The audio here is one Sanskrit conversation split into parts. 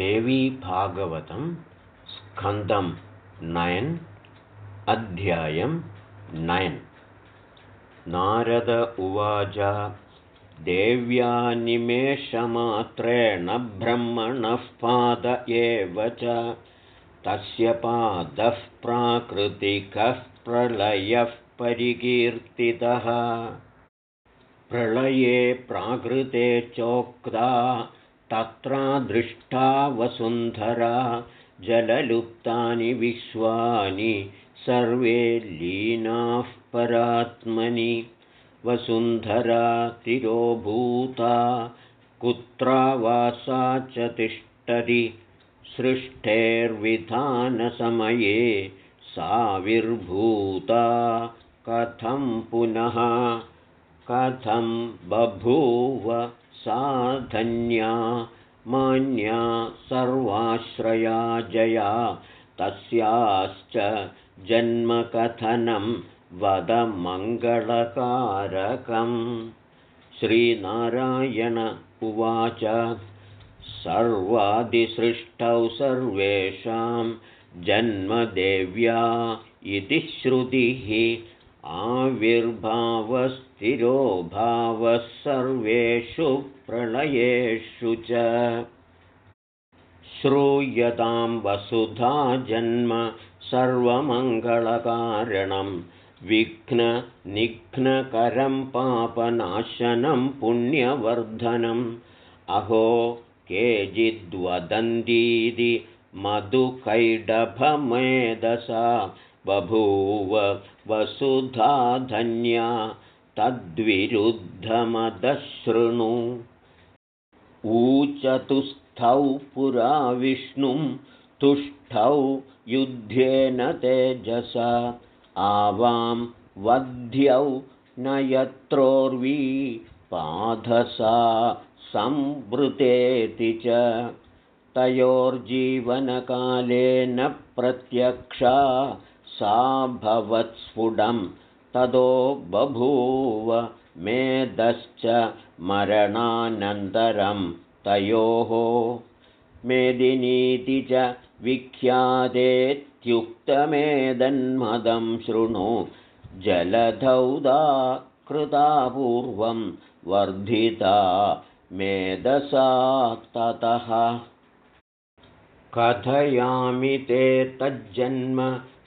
देवीभागवतं स्कन्दं नयन् अध्यायं नयन्। नारद उवाच देव्या निमेषमात्रेण ब्रह्मणः पाद एव च तस्य पादः प्राकृतिकः प्रलयः परिकीर्तितः। प्रलये प्राकृते चोक्ता तत्रादृष्टा वसुन्धरा जललुप्तानि विश्वानि सर्वे लीनाः परात्मनि। वसुन्धरा तिरोभूता कुत्रावासा च तिष्ठति सृष्टेर्विधानसमये साविर्भूता। कथं पुनः? कथं बभूव साधन्या मान्या सर्वाश्रया जया तस्याश्च जन्मकथनं वदमङ्गलकारकं श्रीनारायण उवाच सर्वादिसृष्टौ सर्वेषां जन्मदेव्या इति श्रुतिः आविर्भावस्थिरो भावः सर्वेषु प्रलयेषु च। श्रूयतां वसुधा जन्म सर्वमङ्गलकारणं विघ्ननिघ्नकरं पापनाशनं पुण्यवर्धनम्। अहो केचिद्वदन्तीति मधुकैडभमेधसा बभूव वसुधा धन्या तद्विरुद्धमदशृणु। ऊचतुस्थौ पुरा विष्णुं तुष्टौ युद्धेन तेजसा। आवां वध्यौ न यत्रोर्वी पाधसा संवृतेति च। तयोर्जीवनकालेन प्रत्यक्षा सा भवत्स्फुटं ततो बभूव मेदश्च मरणानन्तरं तयोः मेदिनीति च विख्यातेत्युक्तमेदन्मदं शृणु जलधौदा कृता पूर्वं वर्धिता मेदसा ततः। कथयामि ते तज्जन्म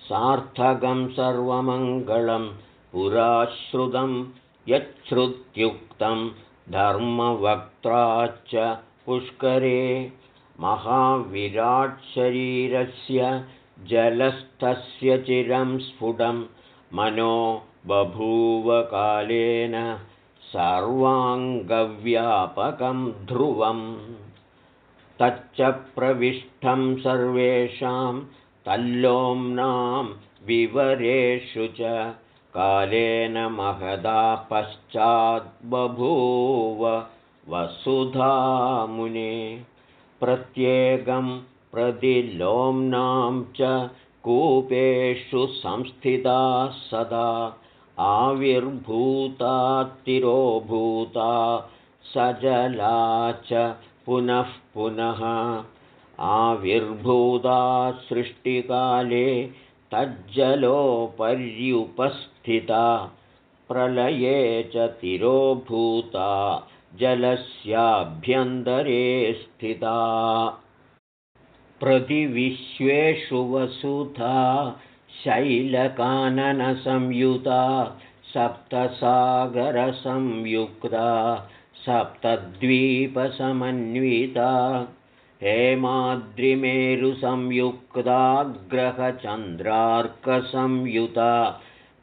सार्थकं सर्वमङ्गलं पुराश्रुतं यच्छ्रुत्युक्तं धर्मवक्त्राच्च पुष्करे महाविराट्शरीरस्य जलस्थस्य चिरं स्फुटं मनो बभूवकालेन सर्वाङ्गव्यापकं ध्रुवम्। तच्च प्रविष्टं सर्वेषां तल्लोम्नां विवरेषु च कालेन महदा पश्चाद्बभूव। वसुधामुने प्रत्येकं प्रतिलोम्नां च कूपेषु संस्थिता सदा। आविर्भूतातिरोभूता सजला च पुनः पुनः। आविर्भूता सृष्टिकाले तज्जलोपर्युपस्थिता प्रलये च तिरोभूता। जलस्याभ्यन्तरे स्थिता। प्रतिविश्वेषु वसुधा। शैलकाननसंयुता सप्तसागरसंयुक्ता। सप्तद्वीपसमन्विता। हेमाद्रिमेरुसंयुक्ताग्रहचन्द्रार्कसंयुता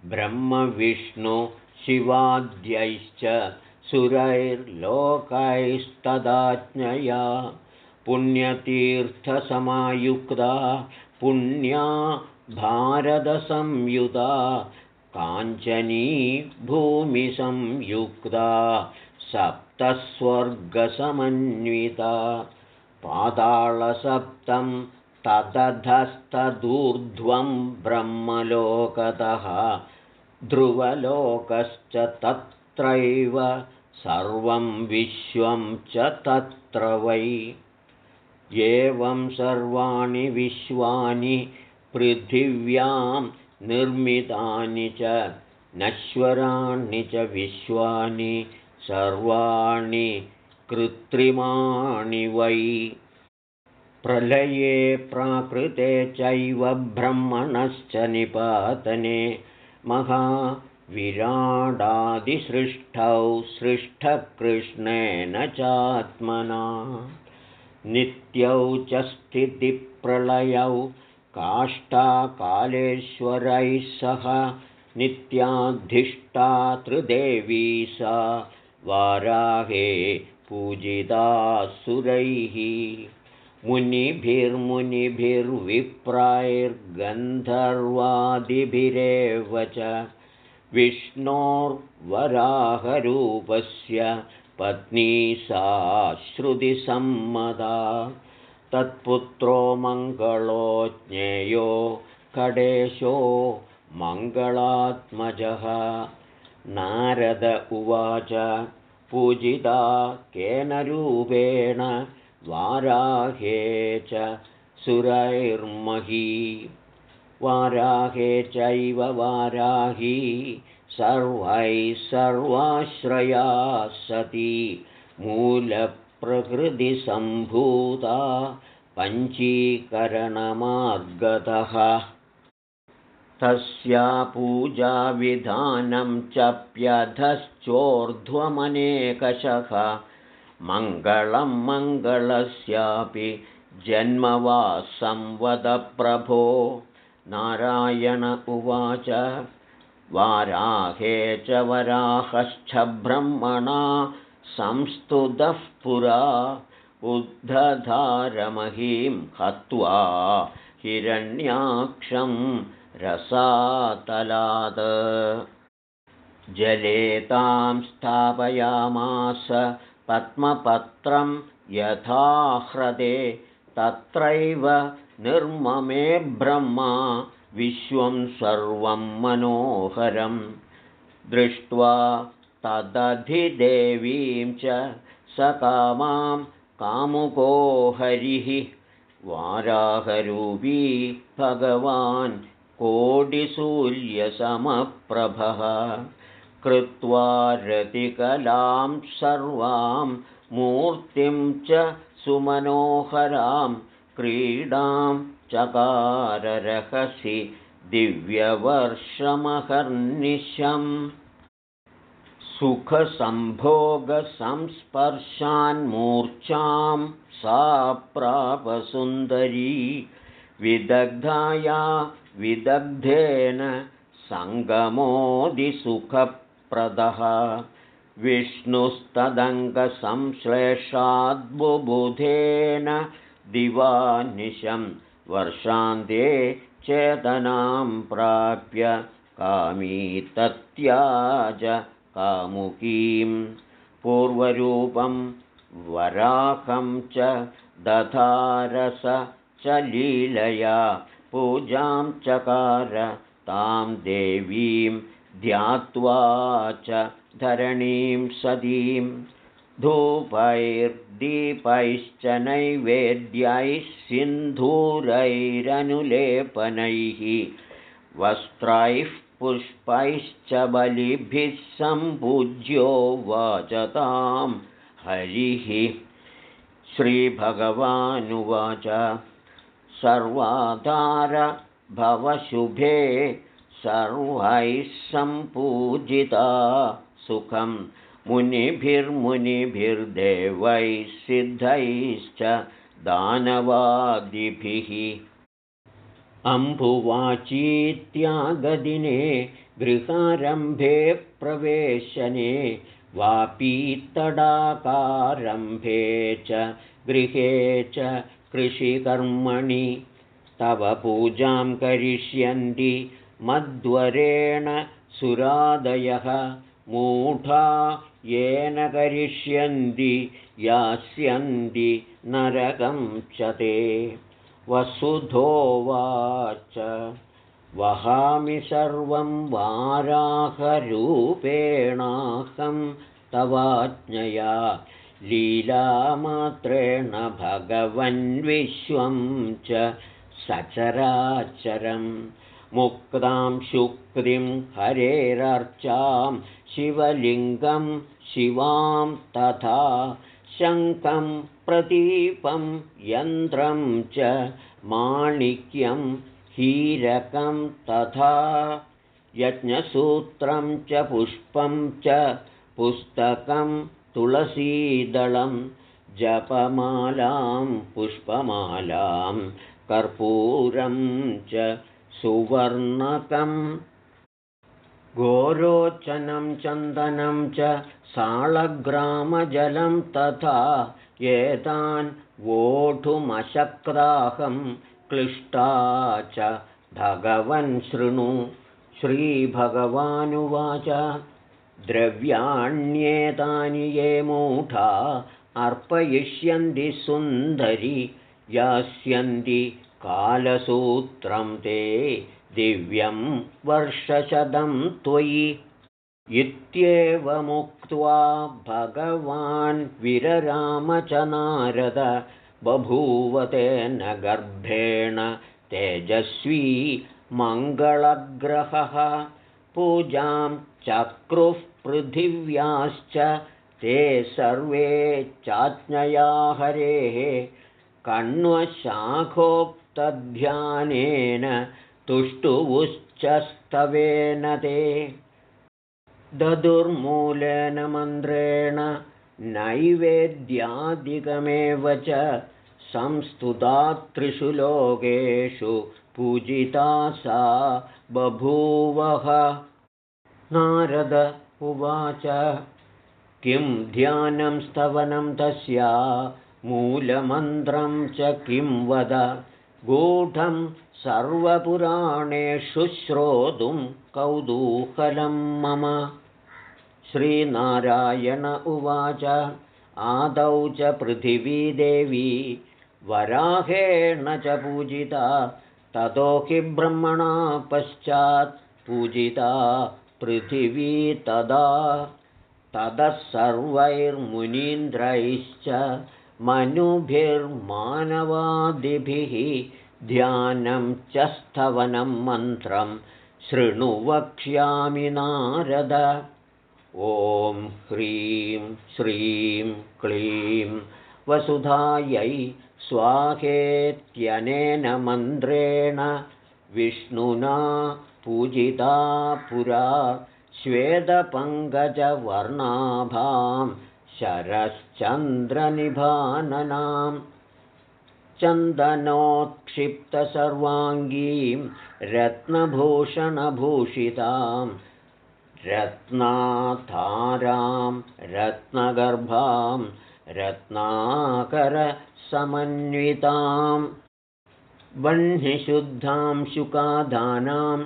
ब्रह्मविष्णुशिवाद्यैश्च सुरैर्लोकैस्तदाज्ञया पुण्यतीर्थसमायुक्ता पुण्या भारतसंयुता काञ्चनी भूमिसंयुक्ता सप्तस्वर्गसमन्विता पातालसप्तं तदधस्तदूर्ध्वं ब्रह्मलोकतः ध्रुवलोकश्च तत्रैव सर्वं विश्वं च तत्र वै। एवं सर्वाणि विश्वानि पृथिव्यां निर्मितानि च नश्वराणि च विश्वानि सर्वाणि कृत्रिमाणि वै प्रलये प्राकृते चैव ब्रह्मणश्च निपातने महाविराडादिसृष्टौ सृष्टकृष्णेन चात्मना। नित्यौ च स्थितिप्रलयौ काष्ठाकालेश्वरैः सह नित्याधिष्ठातृदेवी सा वाराहे पूजितासुरैः मुनिभिर्मुनिभिर्विप्रायैर्गन्धर्वादिभिरेव च विष्णोर्वराहरूपस्य पत्नी सा श्रुतिसम्मदा तत्पुत्रो मङ्गलो ज्ञेयो खडेशो मङ्गलात्मजः। नारद उवाच पूजिता केन रूपेण वाराहे च सुरैर्मही। वाराहे चैव वाराही सर्वैः सर्वाश्रया सती। मूलप्रकृतिसम्भूता पञ्चीकरणमार्गतः। तस्या पूजाविधानं चप्यधश्चोर्ध्वमनेकशः मङ्गलं मङ्गलस्यापि जन्मवासं वदप्रभो नारायण उवाच वाराहे च वराहश्च ब्रह्मणा संस्तुतः पुरा। उद्धधारमहीं हत्वा हिरण्याक्षं रसातलात्। जले तां स्थापयामास पद्मपत्रं यथाह्रदे तत्रैव निर्ममे ब्रह्मा विश्वं सर्वं मनोहरं। दृष्ट्वा तदधिदेवीं च स कामां कामुको हरिः। वाराहरूपी भगवान् कोटिसूर्यसमप्रभः कृत्वा रतिकलां सर्वां मूर्तिं च सुमनोहरां क्रीडां चकाररहसि दिव्यवर्षमहर्निशम्। सुखसम्भोगसंस्पर्शान्मूर्च्छां सा प्रापसुन्दरी विदग्धाया विदग्धेन सङ्गमोदिसुखप्रदः विष्णुस्तदङ्गसंश्लेषाद्बुबुधेन दिवानिशं वर्षान्ते चेतनां प्राप्य कामी तत्याज कामुकीं पूर्वरूपं वराहं च दधारस च लीलया पूजां चकार तां देवीं ध्यात्वा च धरणीं सदीं धूपैर्दीपैश्च नैवेद्यैः सिन्धूरैरनुलेपनैः वस्त्रैः पुष्पैश्च बलिभिः सम्पूज्यो वाचतां हरिः। श्रीभगवानुवाच। सर्वाधार भवशुभे सर्वैः सम्पूजिता सुखं। मुनिभिर्मुनिभिर्देवैः सिद्धैश्च दानवादिभिः। अम्बुवाचीत्यागदिने गृहारम्भे प्रवेशने वापीतडाकारम्भे च गृहे च कृषिकर्मणि। तव पूजां करिष्यन्ति मध्वरेण सुरादयः मूढा येन करिष्यन्ति यास्यन्ति नरकं च ते। वसुधोवाच वहामि सर्वं वाराहरूपेणाहं तवाज्ञया लीलामात्रेण भगवन्विश्वं च सचराचरं मुक्तां शुक्तिं हरेरर्चां शिवलिङ्गं शिवां तथा शङ्कं प्रदीपं यन्त्रं च माणिक्यं हीरकं तथा यज्ञसूत्रं च पुष्पं च पुस्तकं तुलसीदलं जपमालां पुष्पमालां कर्पूरं च सुवर्णकम्। गोरोचनं चन्दनं च साळग्रामजलं तथा एतान् वोढुमशक्राहं क्लिष्टा च भगवन् शृणु। श्रीभगवानुवाच। द्रव्याण्येतानि ये मूढा अर्पयिष्यन्ति सुन्दरि यास्यन्ति कालसूत्रं ते दिव्यं वर्षशतं त्वयि। इत्येवमुक्त्वा भगवान् विरराम च नारद बभूवतेन गर्भेण तेजस्वी मङ्गलग्रहः। पूजां चक्रुः पृथिव्याश्च ते सर्वे चाज्ञया हरेः कण्वशाखोक्तध्यानेन तुष्टुवुश्च स्तवेन ते ददुर्मूलेन मन्त्रेण नैवेद्यादिकमेव च संस्तुता त्रिषु लोकेषु पूजिता सा बभूवः नारद उवाच किं ध्यानं स्तवनं तस्या मूलमन्त्रं च किं वद? गूढं सर्वपुराणेषु श्रोतुं कौतूहलं मम। श्रीनारायण उवाच आदौ च पृथिवीदेवी वराहेण च पूजिता ततो हि ब्रह्मणा पश्चात् पूजिता पृथिवी तदा। ततः सर्वैर्मुनीन्द्रैश्च मनुभिर्मानवादिभिः ध्यानं च स्थवनं मन्त्रं शृणु वक्ष्यामि नारद। ॐ ह्रीं श्रीं क्लीं वसुधायै स्वाहेत्यनेन मन्त्रेण विष्णुना पूजिता पुरा श्वेतपङ्कजवर्णाभां शरश्चन्द्रनिभाननां चन्दनोत्क्षिप्तसर्वाङ्गीं रत्नभूषणभूषितां रत्नाधारां रत्नगर्भां रत्नाकरसमन्वितां वह्निशुद्धां शुकाधानां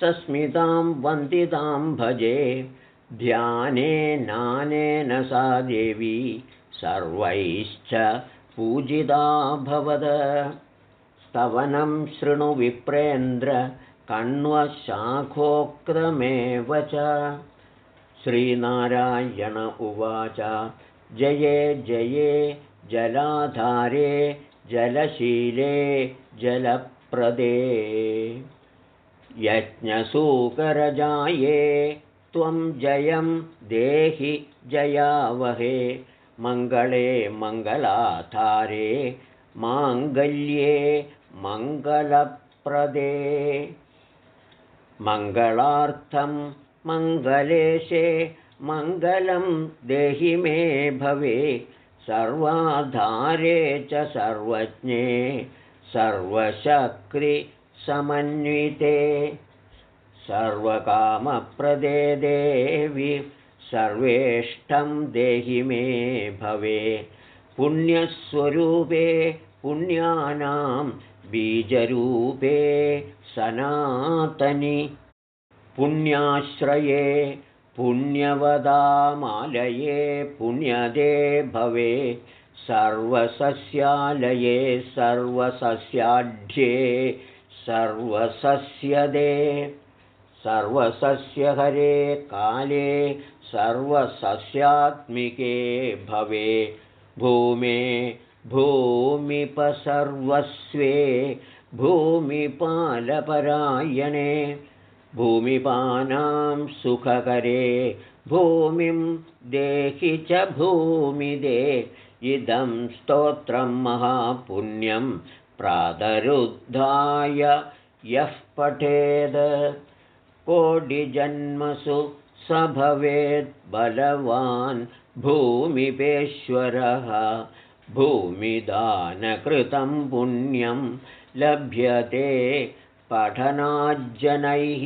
सस्मितां वन्दितां भजे ध्यानेनानेन सा देवी सर्वैश्च पूजिता भवद। स्तवनं शृणु विप्रेन्द्र कण्वशाखोक्तमेव च। श्रीनारायण उवाच जये जये जलाधारे जलशीले जलप्रदे। यज्ञसूकरजाये त्वं जयं देहि जयावहे मङ्गले मङ्गलाधारे माङ्गल्ये मङ्गलप्रदे। मङ्गलार्थं मङ्गलेशे मङ्गलं देहि मे भवे सर्वाधारे च सर्वज्ञे सर्वशक्रि समन्विते सर्वकामप्रदे देवि सर्वेष्टं देहि मे भवे। पुण्यस्वरूपे पुण्यानां बीजरूपे सनातनि। पुण्याश्रये पुण्यवदामालये पुण्यदे भवे। सर्वसस्यालये सर्वसस्याढ्ये सर्वसस्यदे सर्वसस्यहरे काले सर्वसस्यात्मिके भवे। भूमे भूमिपसर्वस्वे भूमिपालपरायणे। भूमिपानां सुखकरे भूमिं देहि च भूमिदे। इदं स्तोत्रं महापुण्यं प्रातरुद्धाय यः पठेद कोटिजन्मसु स भवेद्बलवान् भूमिपेश्वरः। भूमिदानकृतं पुण्यं लभ्यते पठनाज्जनैः।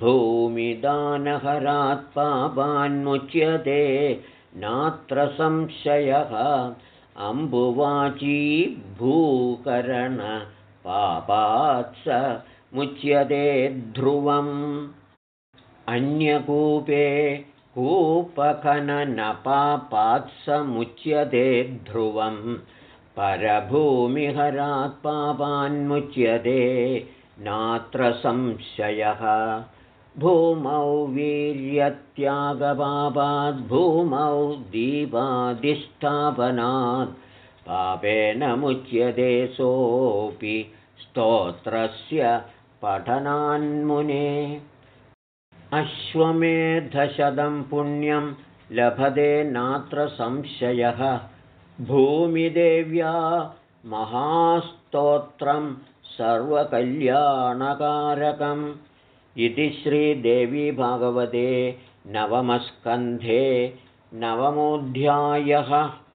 भूमिदानहरात् पापान्मुच्यते नात्र संशयः। अम्बुवाची भूकरणपापात् स मुच्यते ध्रुवम्। अन्यकूपे कूपखननपापात्समुच्यते ध्रुवं परभूमिहरात् पापान्मुच्यते नात्र संशयः भूमौ वीर्यत्यागपापाद्भूमौ दीपादिष्ठापनात् पापेन मुच्यते सोऽपि स्तोत्रस्य पठनान्मुने। अश्वमेधशतं पुण्यं लभते नात्र संशयः। भूमिदेव्या महास्तोत्रं सर्वकल्याणकारकम् इति श्रीदेवी भागवते नवमस्कन्धे नवमोऽध्यायः